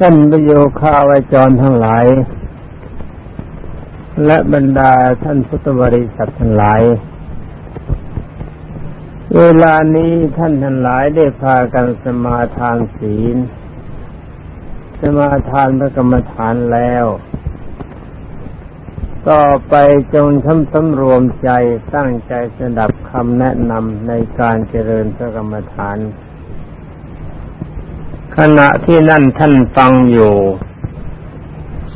ท่านประโยคาวจรทั้งหลาย และบรรดาท่านพุทธบริษัททั้งหลาย เวลานี้ท่านทั้งหลายได้พากันสมาทานศีล สมาทานพระกรรมฐานแล้ว ต่อไปจงทำสำรวมใจตั้งใจสดับคำแนะนำในการเจริญพระกรรมฐาน ขณะที่นั่นท่านฟังอยู่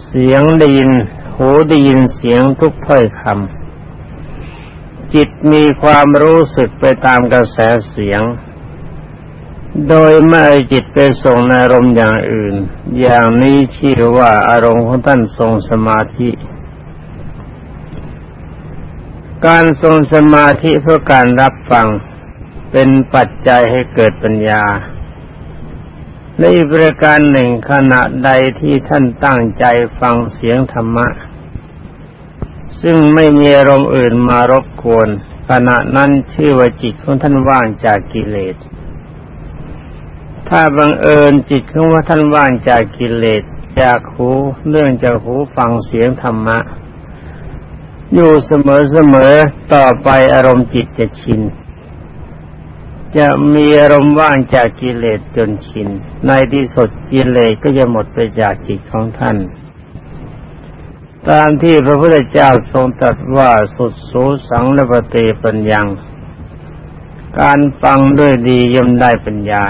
เสียงได้ยิน หูได้ยินเสียงทุกถ้อยคำจิตมีความรู้สึกไปตามกระแสเสียง โดยไม่จิตไปส่งในอารมณ์อย่างอื่น อย่างนี้ชื่อว่าอารมณ์ของท่านทรงสมาธิ การทรงสมาธิเพื่อการรับฟังเป็นปัจจัยให้เกิดปัญญา ในประการหนึ่งขณะใดที่ท่านตั้งใจฟังเสียงธรรมะ ซึ่งไม่มีอารมณ์อื่นมารบกวนขณะนั้นชื่อว่าจิตของท่านว่างจากกิเลส ถ้าบังเอิญจิตของว่าท่านว่างจากกิเลสจากหูเรื่องจากหูฟังเสียงธรรมะ อยู่เสมอๆต่อไปอารมณ์จิตจะชิน จะมีอารมณ์ว่างจากกิเลสจนชิน ในที่สุดกิเลสก็จะหมดไปจากจิตของท่าน ตามที่พระพุทธเจ้าทรงตรัสว่าสุดสูสังและปฏิปัญญาการฟังด้วยดีย่อมได้ปัญญา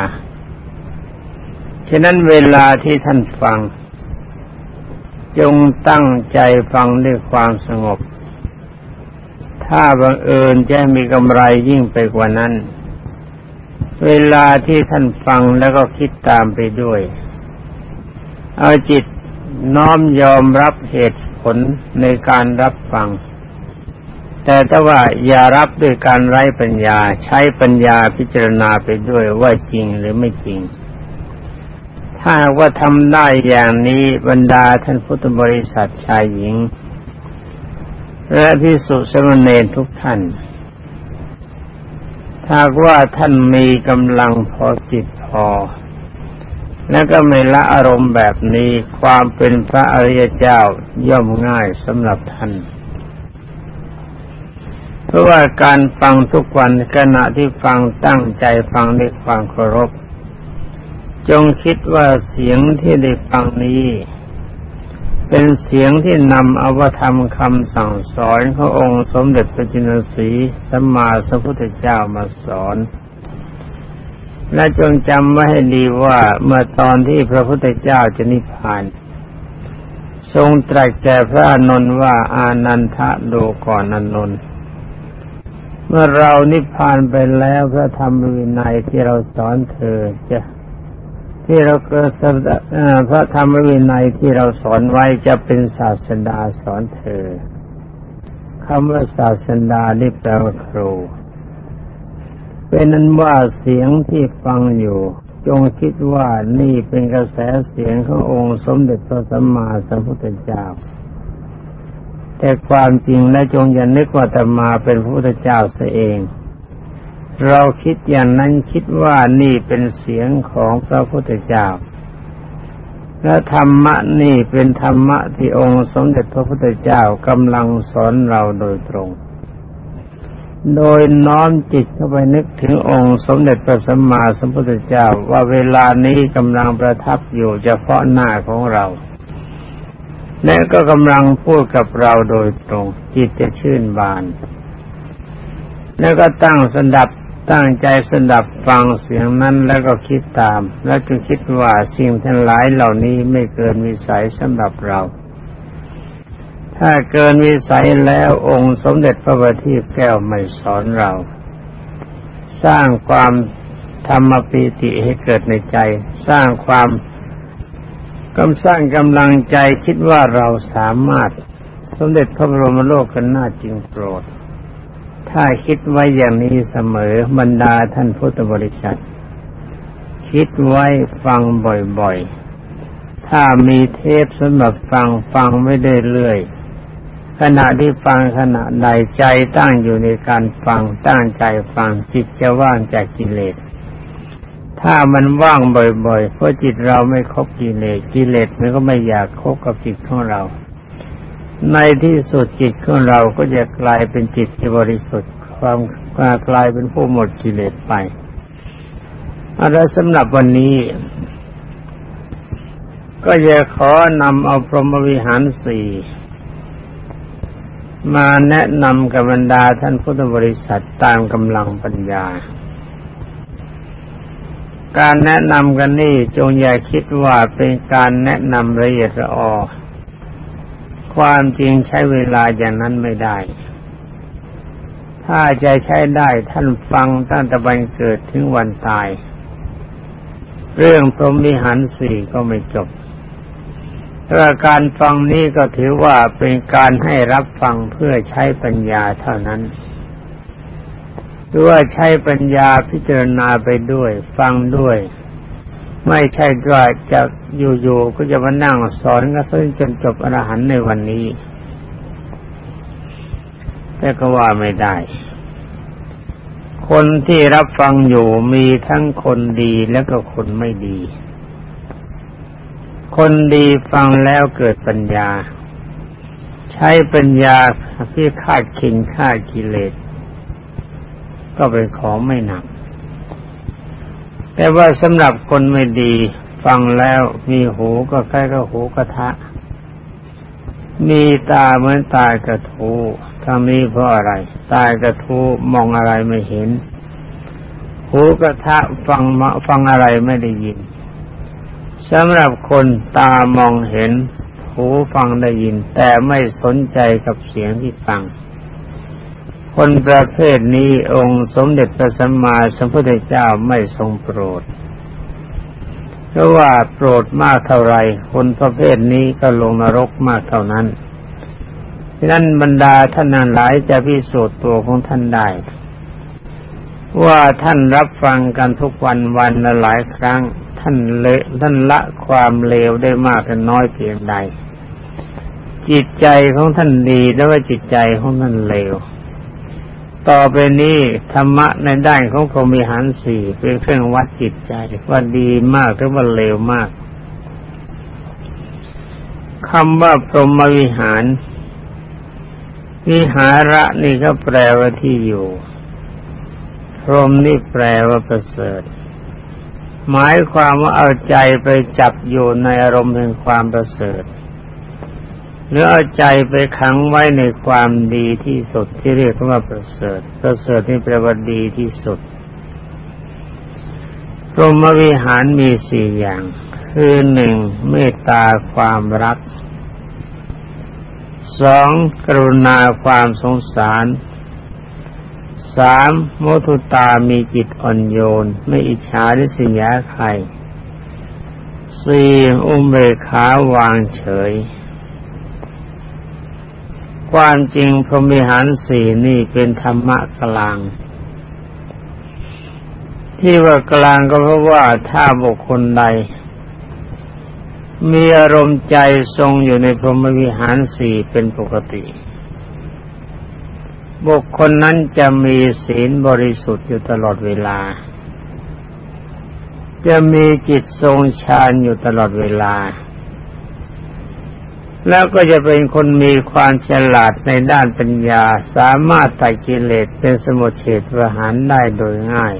ฉะนั้นเวลาที่ท่านฟัง จงตั้งใจฟังด้วยความสงบ ถ้าบังเอิญจะมีกำไรยิ่งไปกว่านั้น เวลาที่ท่านฟังแล้วก็คิดตามไปด้วย เอาจิตน้อมยอมรับเหตุผลในการรับฟัง แต่ถ้าว่าอย่ารับด้วยการไร้ปัญญาใช้ปัญญาพิจารณาไปด้วยว่าจริงหรือไม่จริง ถ้าว่าทำได้อย่างนี้บรรดาท่านพุทธบริษัทชายหญิง และพิสุสมณเณรทุกท่าน หากว่าท่านมีกำลังพอจิตพอ และก็ไม่ละอารมณ์แบบนี้ความเป็นพระอริยเจ้าย่อมง่ายสำหรับท่าน เพราะว่าการฟังทุกวันขณะที่ฟังตั้งใจฟังด้วยความเคารพ จงคิดว่าเสียงที่ได้ฟังนี้ เป็นเสียงที่นำอวธรรมคำสั่งสอนขององค์สมเด็จพระจินสีสัมมาสัมพุทธเจ้ามาสอน และจงจำไว้ให้ดีว่าเมื่อตอนที่พระพุทธเจ้าจะนิพพาน ทรงตรัสแก่พระอนนท์ว่าอานันทะดูก่อนอนนท์เมื่อเรานิพพานไปแล้วพระธรรมวินัยที่เราสอนเธอจะ ที่เราเกิดพระธรรมวินัยที่เราสอนไว้จะเป็นศาสดาสอนเธอคำว่าศาสดานี่แปลว่าครูเป็นนั้นว่าเสียงที่ฟังอยู่ จงคิดว่านี่เป็นกระแสเสียงขององค์สมเด็จพระสัมมาสัมพุทธเจ้า แต่ความจริงและจงอย่านึกว่าแตมาเป็นพระพุทธเจ้าเสียเอง เราคิดอย่างนั้นคิดว่านี่เป็นเสียงของพระพุทธเจ้า และธรรมะนี่เป็นธรรมะที่องค์สมเด็จพระพุทธเจ้ากำลังสอนเราโดยตรง โดยน้อมจิตเข้าไปนึกถึงองค์สมเด็จพระสัมมาสัมพุทธเจ้าว่าเวลานี้กำลังประทับอยู่เฉพาะหน้าของเรา และก็กำลังพูดกับเราโดยตรง จิตจะชื่นบานแล้วก็ตั้งสดับ ตั้งใจสดับฟังเสียงนั้นแล้วก็คิดตาม แล้วจึงคิดว่าสิ่งทั้งหลายเหล่านี้ไม่เกินวิสัยสำหรับเรา ถ้าเกินวิสัยแล้วองค์สมเด็จพระบัณฑิตแก้วไม่สอนเรา สร้างความธรรมปีติให้เกิดในใจ สร้างความกำสร้างกำลังใจคิดว่าเราสามารถ สมเด็จพระบรมโลกกันหน้าจริงโปรด ถ้าคิดไว้อย่างนี้เสมอบรรดาท่านพุทธบริษัท คิดไว้ฟังบ่อยๆ ถ้ามีเทปสำหรับฟังฟังไม่ได้เรื่อยขณะที่ฟังขณะใดใจตั้งอยู่ในการฟังตั้งใจฟังจิตจะว่างจากกิเลส ถ้ามันว่างบ่อยๆ เพราะจิตเราไม่คบกิเลสกิเลสมันก็ไม่อยากคบกับจิตของเรา ในที่สุดจิตของเราก็จะกลายเป็นจิตที่บริสุทธิ์ ความกลายเป็นผู้หมดกิเลสไปอะไรสำหรับวันนี้ ก็จะขอนำเอาพรหมวิหารสี่มาแนะนำกับบรรดาท่านพุทธบริษัทตามกำลังปัญญา การแนะนำกันนี่จงอย่าคิดว่าเป็นการแนะนำละเอียดละออ ความจริงใช้เวลาอย่างนั้นไม่ได้ ถ้าจะใช้ได้ท่านฟังตั้งแต่วันเกิดถึงวันตาย เรื่องพรหมิหารสี่ก็ไม่จบถ้าการฟังนี้ก็ถือว่าเป็นการให้รับฟังเพื่อใช้ปัญญาเท่านั้นหรือว่าใช้ปัญญาพิจารณาไปด้วย ฟังด้วย ไม่ใช่ว่าจะอยู่ๆก็จะมานั่งสอนก็เพิ่งจนจบอรหันในวันนี้ แต่ก็ว่าไม่ได้ คนที่รับฟังอยู่มีทั้งคนดีและก็คนไม่ดี คนดีฟังแล้วเกิดปัญญา ใช้ปัญญาที่คาดคิงฆ่ากิเลสก็เป็นของไม่หนัก แต่ว่าสำหรับคนไม่ดี ฟังแล้วมีหูก็ใกล้กับหูกระทะ มีตาเหมือนตากระทูทำนี้เพราะอะไร ตากระทูมองอะไรไม่เห็น หูกระทะฟังฟังอะไรไม่ได้ยินสำหรับคนตามองเห็น หูฟังได้ยิน แต่ไม่สนใจกับเสียงที่ฟัง คนประเภทนี้องค์สมเด็จพระสัมมาสัมพุทธเจ้าไม่ทรงโปรด เพราะว่าโปรดมากเท่าไรคนประเภทนี้ก็ลงนรกมากเท่านั้นดังนั้นบรรดาท่านนั้นหลายจะพิสูจน์ตัวของท่านได้ ว่าท่านรับฟังกันทุกวันวันละหลายครั้ง ท่านเลท่านละความเลวได้มากหรือน้อยเพียงใด จิตใจของท่านดีแล้วว่าจิตใจของท่านเลว ต่อไปนี้ธรรมะในด้านของพรมิหารสี่เป็นเครื่องวัดจิตใจว่าดีมากหรือว่าเลวมากคำว่าพรหมวิหาร วิหาระนี่ก็แปลว่าที่อยู่ พรหมนี่แปลว่าประเสริฐ หมายความว่าเอาใจไปจับอยู่ในอารมณ์แห่งความประเสริฐ หรือเอาใจไปขังไว้ในความดีที่สุดที่เรียกว่าประเสริฐ ประเสริฐนี่แปลว่าดีที่สุดพรหมวิหารมีสี่อย่าง คือหนึ่งเมตตาความรักสองกรุณาความสงสารสามโมทุตามีจิตอ่อนโยน ไม่อิจฉาริษยาใครสี่อุเบกขาวางเฉย ความจริงพรหมิหารสี่นี่เป็นธรรมะกลาง ที่ว่ากลางก็เพราะว่าถ้าบุคคลใด มีอารมณ์ใจทรงอยู่ในพรหมวิหารสี่เป็นปกติ บุคคลนั้นจะมีศีลบริสุทธิ์อยู่ตลอดเวลา จะมีจิตทรงฌานอยู่ตลอดเวลา แล้วก็จะเป็นคนมีความฉลาดในด้านปัญญา สามารถไตัดกิเลสเป็นสมุทเฉทประหารได้โดยง่าย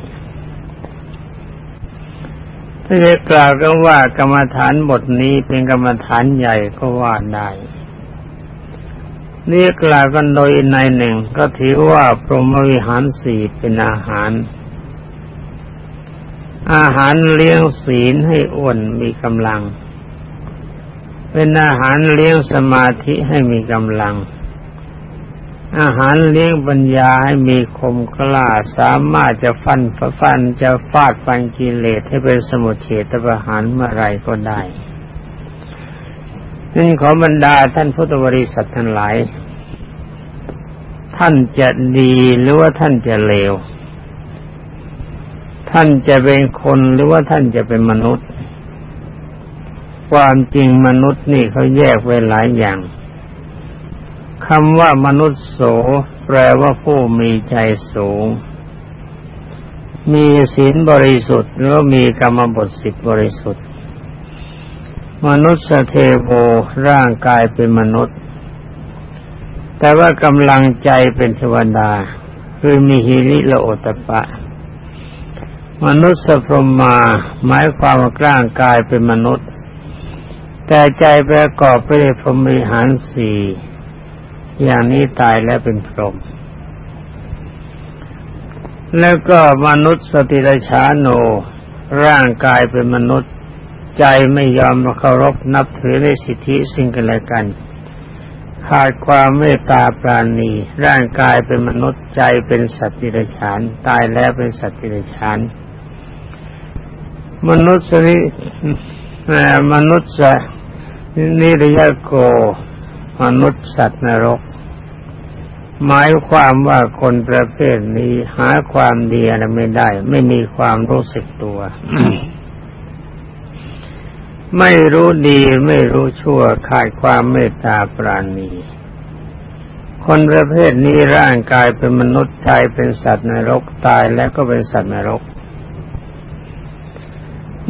ถ้าจะกล่าวกันว่ากรรมฐานบทนี้เป็นกรรมฐานใหญ่ก็ว่าได้นี่กล่าวกันโดยในหนึ่งก็ถือว่าพรหมวิหารสี่เป็นอาหาร อาหารเลี้ยงศีลให้อ้วนมีกำลัง เป็นอาหารเลี้ยงสมาธิให้มีกำลัง อาหารเลี้ยงปัญญาให้มีคมกล้าสามารถจะฟันฟันจะฟาดฟันกิเลสให้เป็นสมุทเฉตประหารเมื่อไรก็ได้นี่ขอบรรดาท่านพุทธบริษัททั้งหลาย ท่านจะดีหรือว่าท่านจะเลว ท่านจะเป็นคนหรือว่าท่านจะเป็นมนุษย์ ความจริงมนุษย์นี่เขาแยกไว้หลายอย่างคำว่ามนุษย์โส แปลว่าผู้มีใจสูง มีศีลบริสุทธิ์หรือมีกรรมบทสิบบริสุทธิ์ มนุษย์เทโวร่างกายเป็นมนุษย์ แต่ว่ากำลังใจเป็นเทวดา คือมีฮิริโลโอตปะ มนุษย์สพรหมาหมายความว่าร่างกายเป็นมนุษย์ แต่ใจประกอบไปด้วยพรหมิหารสี่อย่างนี้ตายแล้วเป็นพรหมแล้วก็มนุษย์สติรชาโน ร่างกายเป็นมนุษย์ ใจไม่ยอมเคารพนับถือในสิทธิสิ่งกันและกัน ขาดความเมตตาปราณี ร่างกายเป็นมนุษย์ใจเป็นสัตว์ดิรฉาน ตายแล้วเป็นสัตว์ดิรฉาน มนุษย์นิมนุษย์ นิรยโกมนุษย์สัตว์นรก หมายความว่าคนประเภทนี้หาความดีอะไรไม่ได้ ไม่มีความรู้สึกตัว ไม่รู้ดีไม่รู้ชั่วขาดความเมตตาปราณีคนประเภทนี้ร่างกายเป็นมนุษย์ใจเป็นสัตว์นรกตายแล้วก็เป็นสัตว์นรก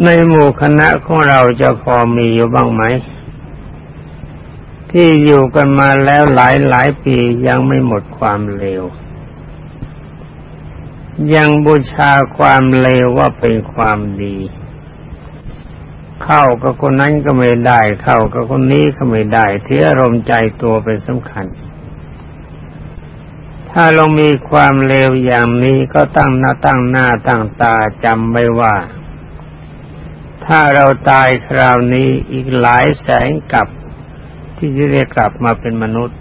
ในหมู่คณะของเราจะพอมีอยู่บ้างไหม ที่อยู่กันมาแล้วหลายหลายปียังไม่หมดความเลว ยังบูชาความเลวว่าเป็นความดี เข้ากับคนนั้นก็ไม่ได้ เข้ากับคนนี้ก็ไม่ได้ที่อารมณ์ใจตัวเป็นสำคัญ ถ้าเรามีความเลวอย่างนี้ก็ตั้งหน้าตั้งหน้าตั้งตาจำไว้ว่า ถ้าเราตายคราวนี้อีกหลายแสนกับ ที่จะได้กลับมาเป็นมนุษย์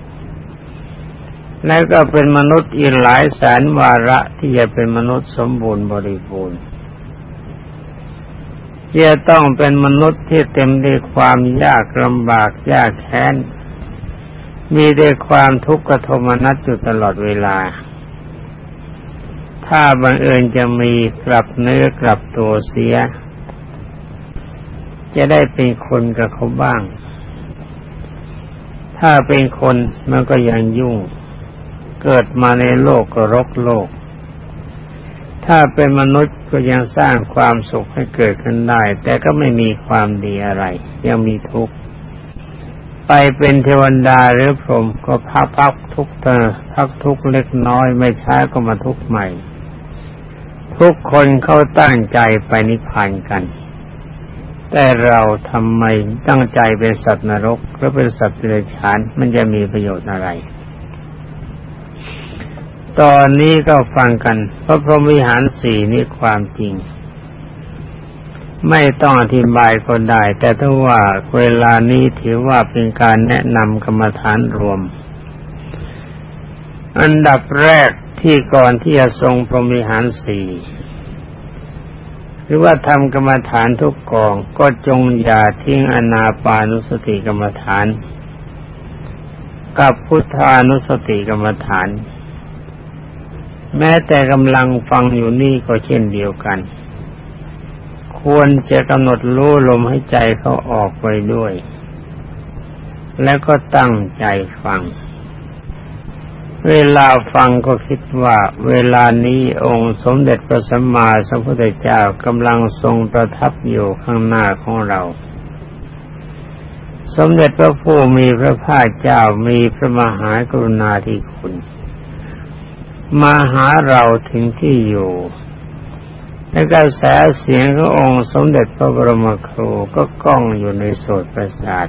และก็เป็นมนุษย์อีกหลายแสนวาระที่จะเป็นมนุษย์สมบูรณ์บริบูรณ์จะต้องเป็นมนุษย์ที่เต็มด้วยความยากลำบากยากแค้น มีด้วยความทุกข์กระทมนัสอยู่ตลอดเวลา ถ้าบังเอิญจะมีกลับเนื้อกลับตัวเสีย จะได้เป็นคนกับเขาบ้าง ถ้าเป็นคนมันก็ยังยุ่ง เกิดมาในโลกก็รกโลก ถ้าเป็นมนุษย์ก็ยังสร้างความสุขให้เกิดขึ้นได้ แต่ก็ไม่มีความดีอะไร ยังมีทุกข์ ไปเป็นเทวดาหรือพรหมก็พักพักทุกเตอพักทุกเล็กน้อยไม่ช้าก็มาทุกใหม่ ทุกคนเขาตั้งใจไปนิพพานกัน แต่เราทำไมตั้งใจเป็นสัตว์นรกหรือเป็นสัตว์เดรัจฉานมันจะมีประโยชน์อะไร ตอนนี้ก็ฟังกัน เพราะพรหมวิหารสี่นี่ความจริง ไม่ต้องอธิบายก็ได้ แต่ถ้าว่าเวลานี้ถือว่าเป็นการแนะนำกรรมฐานรวม อันดับแรกที่ก่อนที่จะทรงพรหมวิหารสี่ หรือว่าทำกรรมฐานทุกกองก็จงอย่าทิ้งอนาปานุสติกรรมฐาน กับพุทธานุสติกรรมฐาน แม้แต่กำลังฟังอยู่นี่ก็เช่นเดียวกัน ควรจะกำหนดรู้ลมให้ใจเขาออกไปด้วย แล้วก็ตั้งใจฟัง เวลาฟังก็คิดว่าเวลานี้องค์สมเด็จพระสัมมาสัมพุทธเจ้ากำลังทรงประทับอยู่ข้างหน้าของเรา สมเด็จพระผู้มีพระภาคเจ้ามีพระมหากรุณาธิคุณ มาหาเราถึงที่อยู่และกระแสเสียงขององค์สมเด็จพระบรมครูก็ก้องอยู่ในโสตประสาท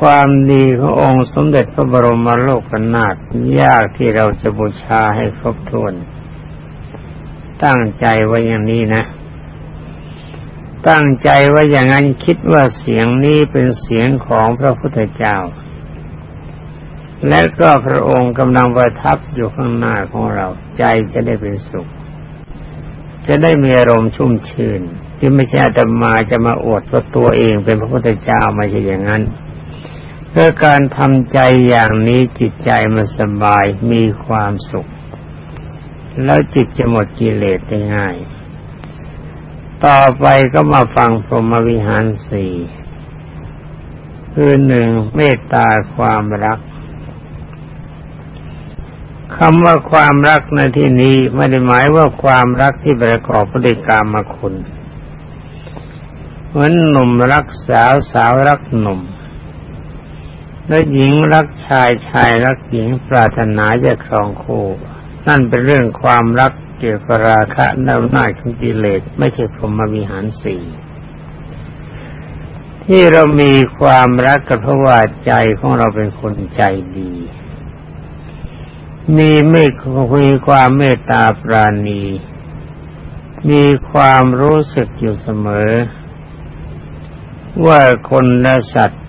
ความดีขององค์สมเด็จพระบรมโลกนาถยากที่เราจะบูชาให้ครบถ้วน ตั้งใจไว้อย่างนี้นะ ตั้งใจไว้อย่างนั้นคิดว่าเสียงนี้เป็นเสียงของพระพุทธเจ้า และก็พระองค์กำลังประทับอยู่ข้างหน้าของเราใจจะได้เป็นสุข จะได้มีอารมณ์ชุ่มชื่น ที่ไม่ใช่ธรรมาจะมาอวดว่าตัวเองเป็นพระพุทธเจ้าไม่ใช่อย่างนั้น เพื่อการทำใจอย่างนี้จิตใจมันสบายมีความสุข แล้วจิตจะหมดกิเลสได้ง่าย ต่อไปก็มาฟังพรหมวิหารสี่คือหนึ่งเมตตาความรักคำว่าความรักในที่นี้ไม่ได้หมายว่าความรักที่ประกอบพฤติกรรมมาคุณ เหมือนหนุ่มรักสาวสาวรักหนุ่ม และหญิงรักชายชายรักหญิงปรารถนาจะครองคู่นั่นเป็นเรื่องความรักเกี่ยวกับราคะนำหน้าของกิเลสไม่ใช่พรหมวิหารสี่ที่เรามีความรักก็เพราะว่าใจของเราเป็นคนใจดี มีไม่มีความเมตตาปราณี มีความรู้สึกอยู่เสมอ ว่าคนและสัตว์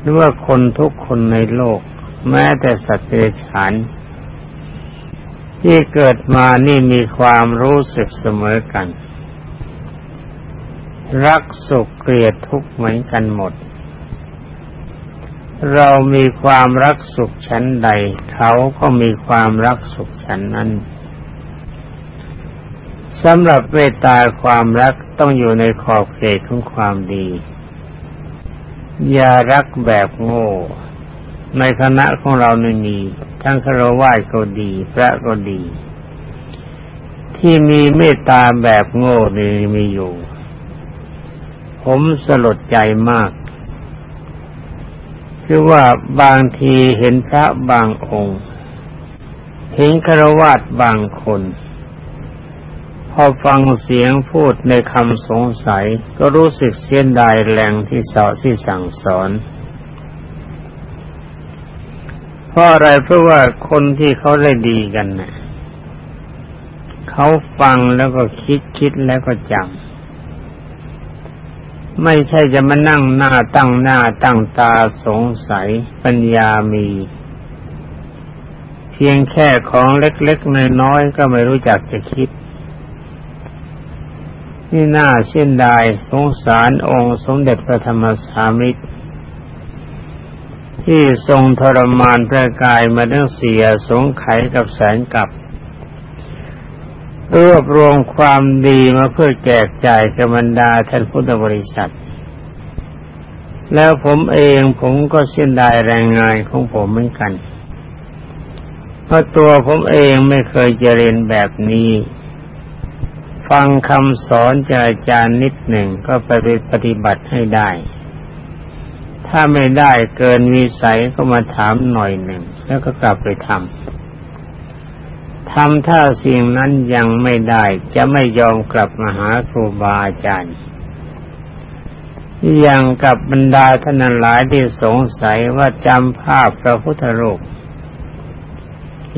หรือว่าคนทุกคนในโลก แม้แต่สัตว์เดรัจฉานที่เกิดมานี่มีความรู้สึกเสมอกัน รักสุขเกลียดทุกข์เหมือนกันหมด เรามีความรักสุขชั้นใด เขาก็มีความรักสุขชั้นนั้นสำหรับเวตาความรักต้องอยู่ในขอบเขตของความดี อย่ารักแบบโง่ ในคณะของเราไม่มีทั้งคารวะก็ดี พระก็ดี ที่มีเมตตาแบบโง่นี่มีอยู่ ผมสลดใจมาก คือว่าบางทีเห็นพระบางองค์ เห็นครวาดบางคน อฟังเสียงพูดในคำสงสัย ก็รู้สึกเสียดายแรงที่สอนที่สั่งสอนเพราะอะไรเพราะว่าคนที่เขาได้ดีกันนะ่ะเขาฟังแล้วก็คิดคิดแล้วก็จำไม่ใช่จะมานั่งหน้าตั้งหน้าตั้งตาสงสัยปัญญามี เพียงแค่ของเล็กๆน้อยๆก็ไม่รู้จักจะคิด นี่น่าเช่นใดสงสารองค์สมเด็จพระธรรมสามิตร ที่ทรงทรมานพระกายมาตั้งเสียสงไขกับแสนกับรวบรวมความดีมาเพื่อแจกจ่ายกับบรรดาท่านพุทธบริษัท แล้วผมเองผมก็เส้นได้แรงงานของผมเหมือนกัน เพราะตัวผมเองไม่เคยเจริญแบบนี้ ฟังคำสอนจากอาจารย์นิดหนึ่งก็ไปปฏิบัติให้ได้ ถ้าไม่ได้เกินวิสัยก็มาถามหน่อยหนึ่ง แล้วก็กลับไปทำทำถ้าสิ่งนั้นยังไม่ได้จะไม่ยอมกลับมาหาครูบาอาจารย์อย่างกับบรรดาท่านหลายที่สงสัยว่าจำภาพพระพุทธรูป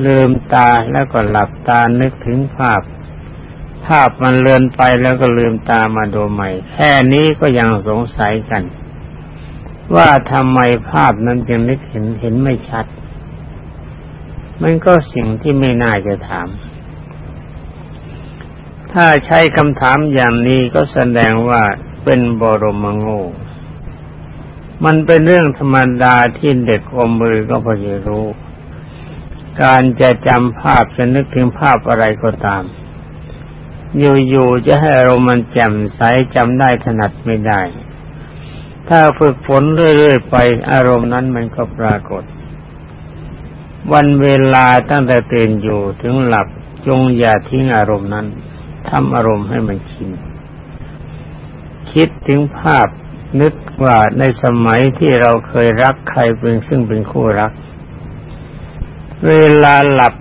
ลืมตาแล้วก็หลับตานึกถึงภาพ ภาพมันเลือนไปแล้วก็ลืมตามาดูใหม่ แค่นี้ก็ยังสงสัยกัน ว่าทำไมภาพนั้นจึงนึกเห็นเห็นไม่ชัด มันก็สิ่งที่ไม่น่าจะถาม ถ้าใช้คำถามอย่างนี้ก็แสดงว่าเป็นบรมโง่มันเป็นเรื่องธรรมดาที่เด็กอมมือก็พอจะรู้ การจะจำภาพจะนึกถึงภาพอะไรก็ตาม อยู่ๆจะให้เรามันแจ่มใสจำได้ถนัดไม่ได้ ถ้าฝึกฝนเรื่อยๆไป อารมณ์นั้นมันก็ปรากฏ วันเวลาตั้งแต่ตื่นอยู่ถึงหลับจงอย่าทิ้งอารมณ์นั้นทำอารมณ์ให้มันชินคิดถึงภาพนึกว่าในสมัยที่เราเคยรักใครเป็นซึ่งเป็นคู่รัก เวลาหลับ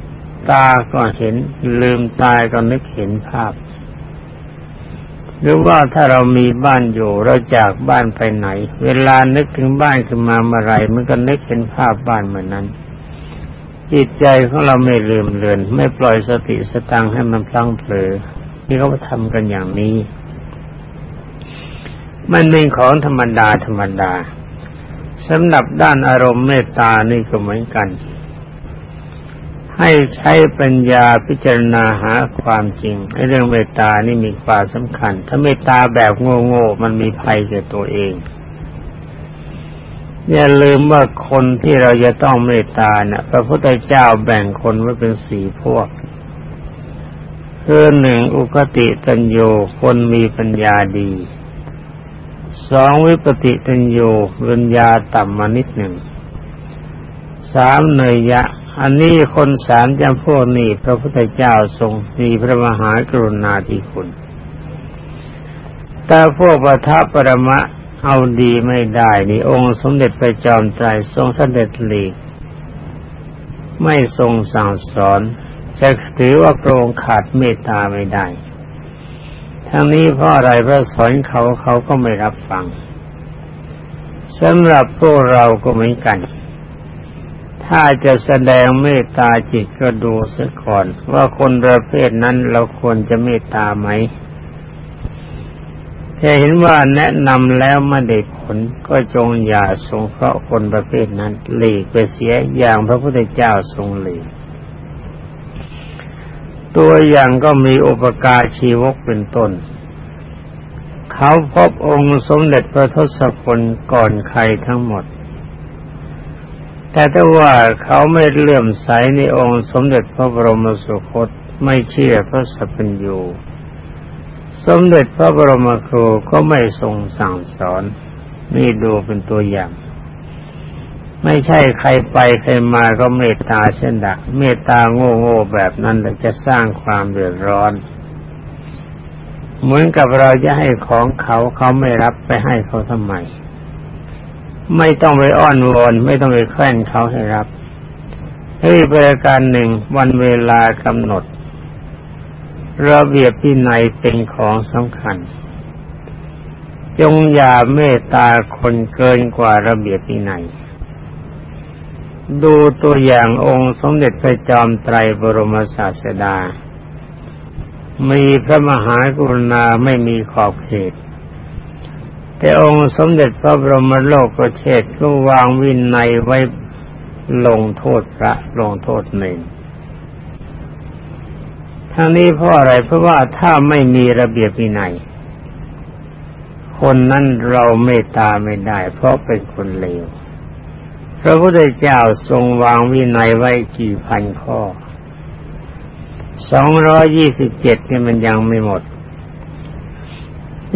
ตาก็เห็น ลืมตายก็นึกเห็นภาพ หรือว่าถ้าเรามีบ้านอยู่เราจากบ้านไปไหน เวลานึกถึงบ้านขึ้นมาเมื่อไรมันก็นึกเห็นภาพบ้านเหมือนนั้น จิตใจของเราไม่ลืมเลือน ไม่ปล่อยสติสตังให้มันพลั้งเผลอที่เขาทำกันอย่างนี้ มันเป็นของธรรมดาธรรมดาสำหรับด้านอารมณ์เมตตานี่ก็เหมือนกัน ให้ใช้ปัญญาพิจารณาหาความจริงในเรื่องเมตตานี่มีความสำคัญ ถ้าเมตตาแบบโง่ๆมันมีภัยแก่ตัวเอง อย่าลืมว่าคนที่เราจะต้องเมตตาเนะ่ะพระพุทธเจ้าแบ่งคนไว้เป็นสี่พวกคือหนึ่งอุคติตัญโยคนมีปัญญาดีสองวิปติตัญโยปัญญาต่ำมานิดหนึ่งสามเนยยะ อันนี้คนสามจำพวกนี้พระพุทธเจ้าทรงมีพระมหากรุณาธิคุณ แต่พวกปทัปรมะเอาดีไม่ได้นี่องค์สมเด็จพระจอมไตรทรงเสด็จหลีก ไม่ทรงสั่งสอนจะถือว่าโกรงขาดเมตตาไม่ได้ ทั้งนี้เพราะอะไรพระสอนเขาเขาก็ไม่รับฟังสำหรับพวกเราก็เหมือนกัน ถ้าจะแสดงเมตตาจิตก็ดูเสียก่อน ว่าคนประเภทนั้นเราควรจะเมตตาไหมถ้าเห็นว่าแนะนำแล้วไม่ได้ผลก็จงอย่าสงเคราะห์คนประเภทนั้นหลีกไปเสียอย่างพระพุทธเจ้าทรงหลีกตัวอย่างก็มีอุปการชีวกเป็นต้น เขาพบองค์สมเด็จพระทศพลก่อนใครทั้งหมด แต่ถ้าว่าเขาไม่เลื่อมใสในองค์สมเด็จพระบรมสุคตไม่เชื่อพระสัพพัญญูสมเด็จพระบรมครูก็ไม่ทรงสั่งสอน นี่ดูเป็นตัวอย่าง ไม่ใช่ใครไปใครมาก็เมตตาเช่นดัก เมตตาโง่โง่แบบนั้นจะสร้างความเดือดร้อน เหมือนกับเราจะให้ของเขาเขาไม่รับไปให้เขาทำไม ไม่ต้องไปอ้อนวอนไม่ต้องไปแคว้นเขาให้รับเฮ้ยประการหนึ่งวันเวลากำหนด ระเบียบพินัยเป็นของสำคัญ จงอย่าเมตตาคนเกินกว่าระเบียบพินัยดูตัวอย่างองค์สมเด็จพระจอมไตรบรมศาสดา มีพระมหากรุณาไม่มีขอบเขต แต่องค์สมเด็จพระบรมโลกกเชษก็วางวินัยไว้ลงโทษพระลงโทษเนรทั้งนี้เพราะอะไรเพราะว่าถ้าไม่มีระเบียบวินัย คนนั้นเราเมตตาไม่ได้ เพราะเป็นคนเลวพระพุทธเจ้าทรงวางวินัยไว้กี่พันข้อสองร้อยี่สิบเจ็ดนี่มันยังไม่หมด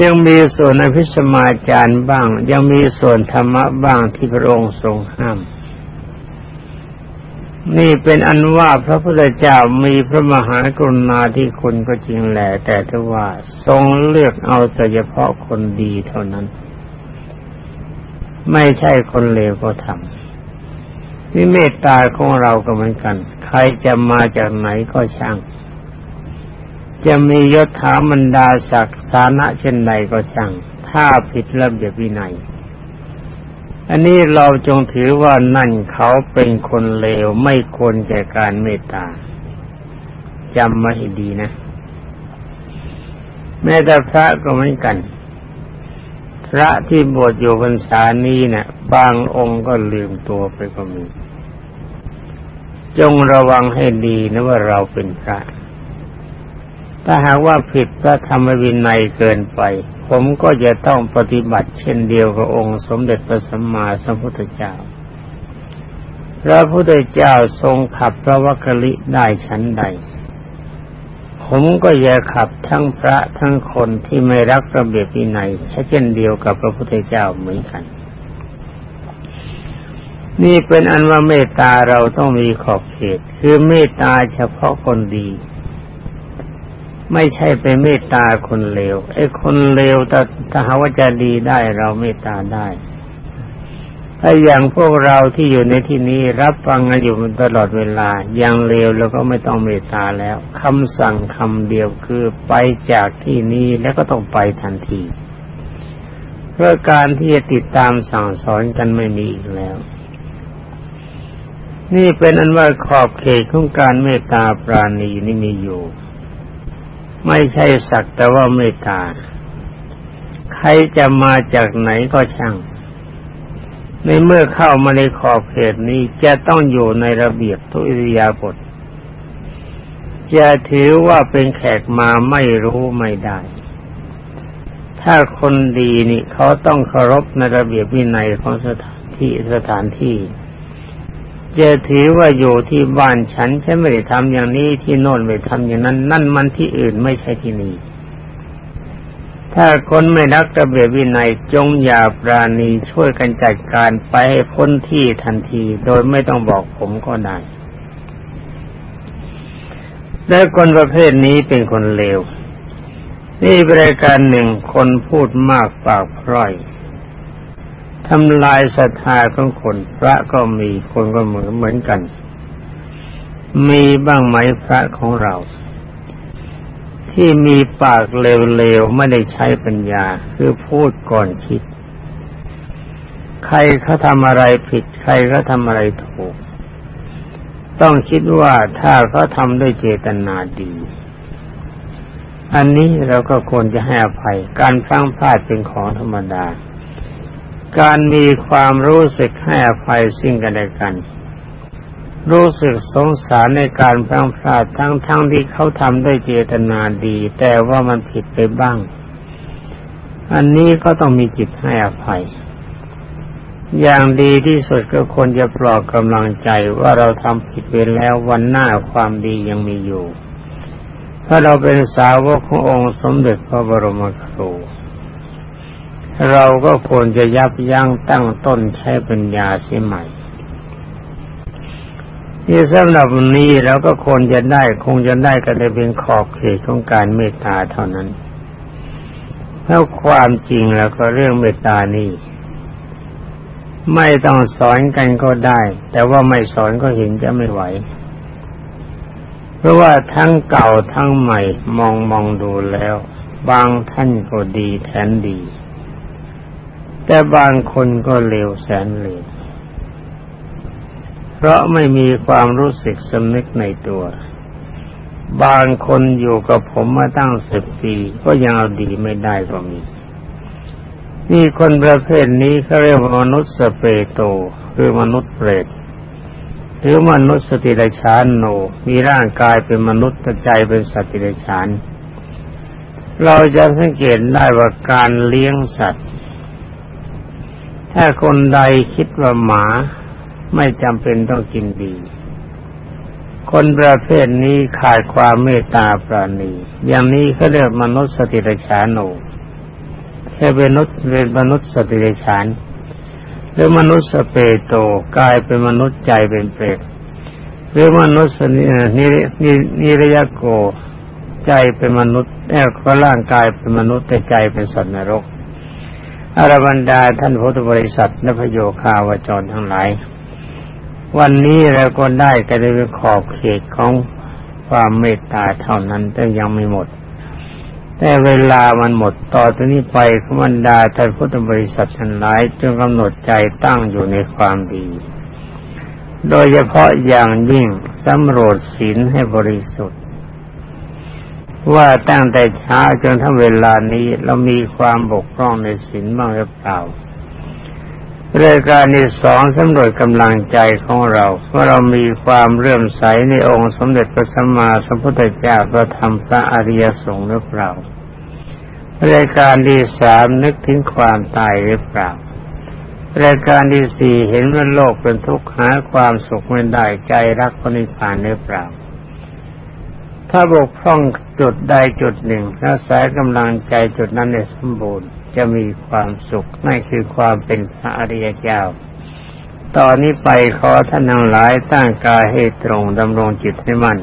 ยังมีส่วนอภิสมาจารย์บ้าง ยังมีส่วนธรรมะบ้างที่พระองค์ทรงห้าม นี่เป็นอันว่าพระพุทธเจ้ามีพระมหากรุณาที่คุณก็จริงแหละแต่ถ้าว่าทรงเลือกเอาแต่เฉพาะคนดีเท่านั้น ไม่ใช่คนเลวก็ทำนี่เมตตาของเราก็เหมือนกัน ใครจะมาจากไหนก็ช่าง จะมียศถาบรรดาศักดิ์ฐานะเช่นใดก็ช่าง ถ้าผิดระเบียบวินัย อันนี้เราจงถือว่านั่นเขาเป็นคนเลวไม่ควรแก่การเมตตาจำมาให้ดีนะ แม้แต่พระก็เหมือนกัน พระที่บวชอยู่พรรษานี้เนะี่ยบางองค์ก็ลืมตัวไปก็มี จงระวังให้ดีนะว่าเราเป็นพระ ถ้าหากว่าผิดพระธรรมวินัยเกินไป ผมก็จะต้องปฏิบัติเช่นเดียวกับองค์สมเด็จพระสัมมาสัมพุทธเจ้า พระพุทธเจ้าทรงขับพระวัคลิได้ชั้นใด ผมก็จะขับทั้งพระทั้งคนที่ไม่รักระเบียบวินัยเช่นเดียวกับพระพุทธเจ้าเหมือนกัน นี่เป็นอันว่าเมตตาเราต้องมีขอบเขต คือเมตตาเฉพาะคนดี ไม่ใช่ไปเมตตาคนเลวไอ้คนเลวแต่ถ้าหาว่าจะดีได้เราเมตตาได้ถ้าอย่างพวกเราที่อยู่ในที่นี้รับฟังกันอยู่ตลอดเวลาอย่างเลวแล้วก็ไม่ต้องเมตตาแล้วคำสั่งคำเดียวคือไปจากที่นี้แล้วก็ต้องไปทันทีเพื่อการที่จะติดตามสั่งสอนกันไม่มีอีกแล้ว นี่เป็นอันว่าขอบเขตของการเมตตาปราณีนี่มีอยู่ ไม่ใช่สักแต่ว่าเมตตา ใครจะมาจากไหนก็ช่าง ในเมื่อเข้ามาในขอบเขตนี้จะต้องอยู่ในระเบียบทุอิยาบทจะถือว่าเป็นแขกมาไม่รู้ไม่ได้ ถ้าคนดีนี่เขาต้องเคารพในระเบียบวินัยของสถานที่สถานที่ จะถือว่าอยู่ที่บ้านฉันฉันไม่ได้ทำอย่างนี้ที่โน่นไม่ทำอย่างนั้น นั่นมันที่อื่นไม่ใช่ที่นี่ถ้าคนไม่รักระเบียบวินัยจงอย่าปราณีช่วยกันจัดการไปให้พ้นที่ทันที โดยไม่ต้องบอกผมก็ได้และคนประเภทนี้เป็นคนเลว นี่บริการหนึ่งคนพูดมากปากพร่อย ทำลายศรัทธาของคน พระก็มีคนก็เหมือนเหมือนกัน มีบ้างไหมพระของเรา ที่มีปากเลวๆไม่ได้ใช้ปัญญา คือพูดก่อนคิด ใครเขาทำอะไรผิด ใครเขาทำอะไรถูก ต้องคิดว่าถ้าเขาทำด้วยเจตนาดี อันนี้เราก็ควรจะให้อภัย การพลั้งพลาดเป็นของธรรมดา การมีความรู้สึกให้อภัยสิ่งกันและกัน รู้สึกสงสารในการพลังพลาดทั้งทั้งที่เขาทำด้วยเจตนาดี แต่ว่ามันผิดไปบ้าง อันนี้ก็ต้องมีจิตให้อภัย อย่างดีที่สุดก็ควรจะปลอบกำลังใจว่าเราทำผิดไปแล้ววันหน้าความดียังมีอยู่เพราเราเป็นสาวกขององค์สมเด็จพระบรมครู เราก็ควรจะยับยั้งตั้งต้นใช้ปัญญาเสียใหม่ที่สำหรับวันนี้เราก็ควรจะได้คงจะได้ก็ได้เป็นขอบเขตของการเมตตาเท่านั้นแล้วความจริงแล้วก็เรื่องเมตตานี่ไม่ต้องสอนกันก็ได้ แต่ว่าไม่สอนก็เห็นจะไม่ไหว เพราะว่าทั้งเก่าทั้งใหม่มองมองดูแล้ว บางท่านก็ดีแทนดี แต่บางคนก็เลวแสนเลวเพราะไม่มีความรู้สึกสำนึกในตัว บางคนอยู่กับผมมาตั้งสิบปีก็ยังเอาดีไม่ได้ก็มี นี่คนประเภทนี้เขาเรียกว่ามนุษย์สเปโตคือมนุษย์เปรตหรือมนุษย์สติไรชานโน มีร่างกายเป็นมนุษย์ใจเป็นสติไรชาน เราจะสังเกตได้ว่าการเลี้ยงสัตว์ ถ้าคนใดคิดว่าหมาไม่จำเป็นต้องกินดี คนประเภทนี้ขาดความเมตตาปราณี อย่างนี้เขาเรียกมนุษย์สติรชานโนแค่เป็นมนุษย์เป็นมนุษย์สติรชานหรือมนุษย์สเปโตกลายเป็นมนุษย์ใจเป็นเปรตหรือมนุษย์นินินิรยโก ใจเป็นมนุษย์แอบร่างกายเป็นมนุษย์แต่ใจเป็นสัตว์นรก อรบรรดาท่านพุทธบริษัทและพโยคาวจรทั้งหลาย วันนี้เราก็ได้ก็ได้ขอบเขตของความเมตตาเท่านั้นแต่ยังไม่หมด แต่เวลามันหมดต่อจากนี้ไปขบรรดาท่านพุทธบริษัททั้งหลายจงกำหนดใจตั้งอยู่ในความดี โดยเฉพาะอย่างยิ่งสำรวจศีลให้บริสุทธิ์ ว่าตั้งแต่เช้าจนทั้งเวลานี้เรามีความบกพร่องในศีลบ้างหรือเปล่าเรายการที่สองสำรวจกำลังใจของเราว่าเรามีความเรื่มใสในองค์สมเด็จพระสัมมาสัมพุทธเจ้าพระธรรมพระอริยสงฆ์หรือเปล่าเรายการที่สามนึกถึงความตายหรือเปล่ารายการที่สี่เห็นว่าโลกเป็นทุกข์หาความสุขไม่ได้ใจรักพระนิพพานหรือเปล่า ถ้าบกพร่องจุดใดจุดหนึ่งรักษากำลังใจจุดนั้นในสมบูรณ์จะมีความสุขนั่นคือความเป็นพระอริยเจ้า ตอนนี้ไปขอท่านทั้งหลายตั้งกายให้ตรงดำรงจิตให้มั่น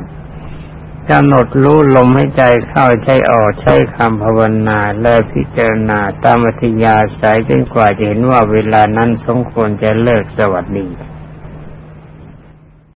กำหนดรู้ลมให้ใจเข้าใจออกใช้คำภาวนาและพิจารณาตามอัธยาศัยจนกว่าจะเห็นว่าเวลานั้นสมควรจะเลิกสวัสดี